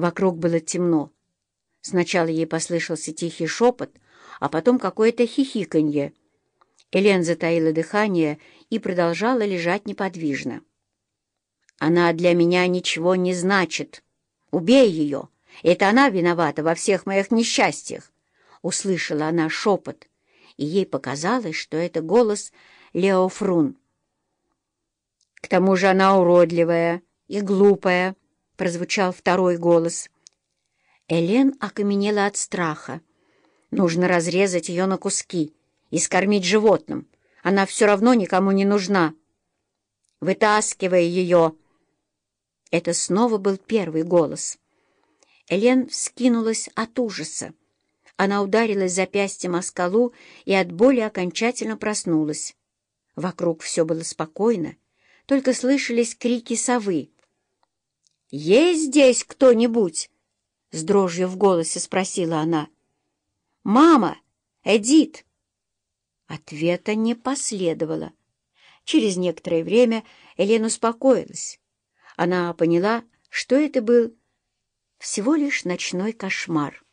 Вокруг было темно. Сначала ей послышался тихий шепот, а потом какое-то хихиканье. Элен затаила дыхание и продолжала лежать неподвижно. «Она для меня ничего не значит. Убей ее. Это она виновата во всех моих несчастьях!» Услышала она шепот, и ей показалось, что это голос Лео Фрун. «К тому же она уродливая и глупая», — прозвучал второй голос. Элен окаменела от страха. Нужно разрезать ее на куски и скормить животным. Она все равно никому не нужна. «Вытаскивай ее!» Это снова был первый голос. Элен вскинулась от ужаса. Она ударилась запястьем о скалу и от боли окончательно проснулась. Вокруг все было спокойно, только слышались крики совы. «Есть здесь кто-нибудь?» — с дрожью в голосе спросила она. «Мама! Эдит!» Ответа не последовало. Через некоторое время Елена успокоилась. Она поняла, что это был всего лишь ночной кошмар.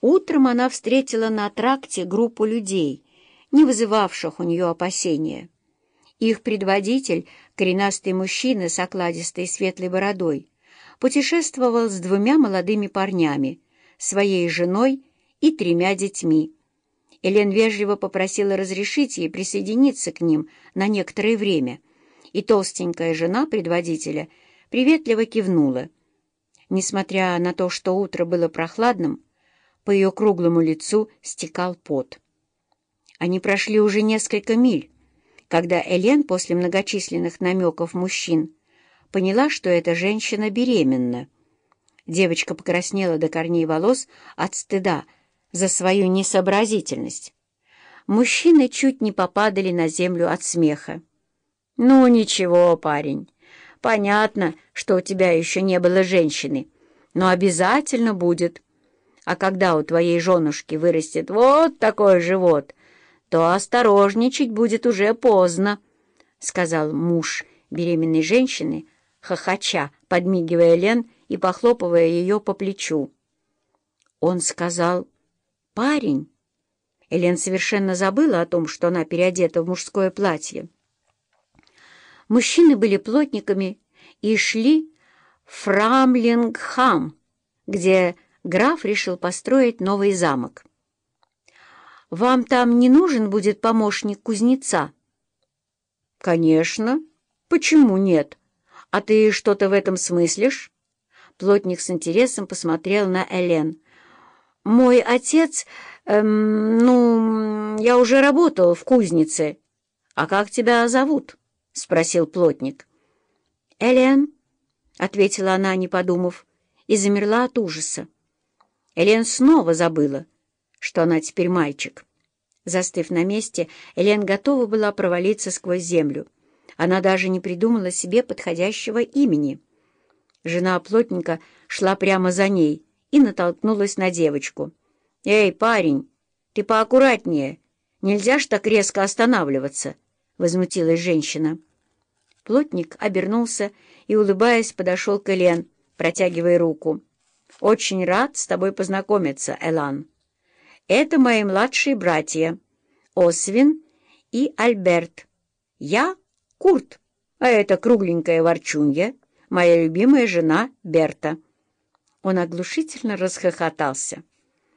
Утром она встретила на тракте группу людей, не вызывавших у нее опасения. Их предводитель, коренастый мужчина с окладистой светлой бородой, путешествовал с двумя молодыми парнями, своей женой и тремя детьми. Элен вежливо попросила разрешить ей присоединиться к ним на некоторое время, и толстенькая жена предводителя приветливо кивнула. Несмотря на то, что утро было прохладным, по ее круглому лицу стекал пот. Они прошли уже несколько миль, когда Элен после многочисленных намеков мужчин поняла, что эта женщина беременна. Девочка покраснела до корней волос от стыда за свою несообразительность. Мужчины чуть не попадали на землю от смеха. «Ну, ничего, парень, понятно, что у тебя еще не было женщины, но обязательно будет. А когда у твоей женушки вырастет вот такой живот, то осторожничать будет уже поздно», — сказал муж беременной женщины, хохоча, подмигивая Лен и похлопывая ее по плечу. Он сказал «парень». Элен совершенно забыла о том, что она переодета в мужское платье. Мужчины были плотниками и шли в Фрамлингхам, где граф решил построить новый замок. Вам там не нужен будет помощник кузнеца?» «Конечно. Почему нет? А ты что-то в этом смыслишь?» Плотник с интересом посмотрел на Элен. «Мой отец... Эм, ну, я уже работал в кузнице. А как тебя зовут?» — спросил плотник. «Элен», — ответила она, не подумав, и замерла от ужаса. Элен снова забыла, что она теперь мальчик. Застыв на месте, Элен готова была провалиться сквозь землю. Она даже не придумала себе подходящего имени. Жена плотника шла прямо за ней и натолкнулась на девочку. «Эй, парень, ты поаккуратнее. Нельзя ж так резко останавливаться», — возмутилась женщина. Плотник обернулся и, улыбаясь, подошел к Элен, протягивая руку. «Очень рад с тобой познакомиться, Элан». Это мои младшие братья Освин и Альберт. Я Курт, а это кругленькая ворчунья, моя любимая жена Берта». Он оглушительно расхохотался.